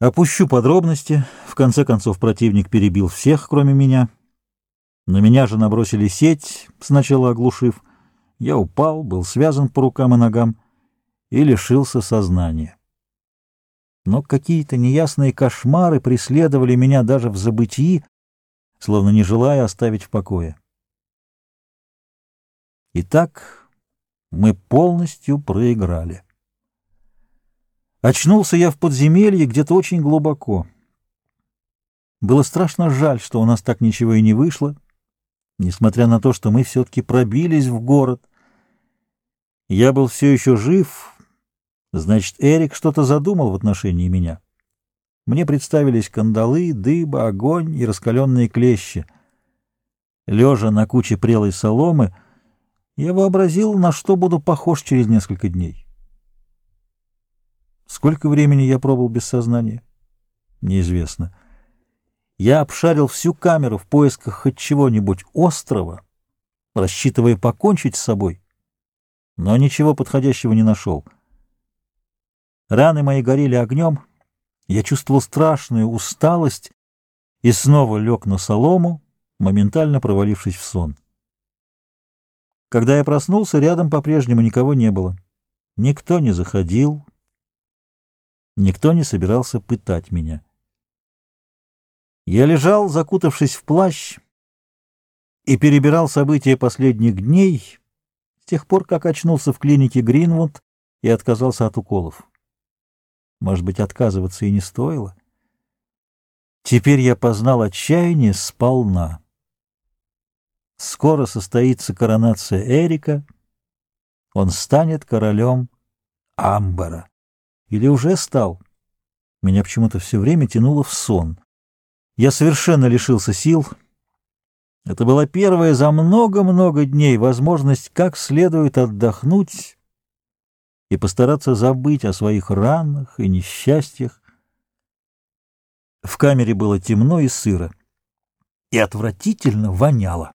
Опущу подробности. В конце концов противник перебил всех, кроме меня. На меня же набросили сеть, сначала оглушив. Я упал, был связан по рукам и ногам и лишился сознания. Но какие-то неясные кошмары преследовали меня даже в забытии, словно не желая оставить в покое. Итак, мы полностью проиграли. Очнулся я в подземелье где-то очень глубоко. Было страшно жаль, что у нас так ничего и не вышло, несмотря на то, что мы все-таки пробились в город. Я был все еще жив, значит, Эрик что-то задумал в отношении меня. Мне представились кандалы, дыба, огонь и раскаленные клещи. Лежа на куче прелой соломы, я вообразил, на что буду похож через несколько дней. Сколько времени я пробыл без сознания? Неизвестно. Я обшарил всю камеру в поисках хоть чего-нибудь острого, рассчитывая покончить с собой, но ничего подходящего не нашел. Раны мои горели огнем, я чувствовал страшную усталость и снова лег на солому, моментально провалившись в сон. Когда я проснулся, рядом по-прежнему никого не было. Никто не заходил, Никто не собирался пытать меня. Я лежал, закутавшись в плащ, и перебирал события последних дней с тех пор, как очнулся в клинике Гринвуд и отказался от уколов. Может быть, отказываться и не стоило. Теперь я познал отчаяние сполна. Скоро состоится коронация Эрика, он станет королем Амбара. Или уже стал? Меня почему-то все время тянуло в сон. Я совершенно лишился сил. Это была первая за много-много дней возможность как следует отдохнуть и постараться забыть о своих ранах и несчастьях. В камере было темно и сыро, и отвратительно воняло.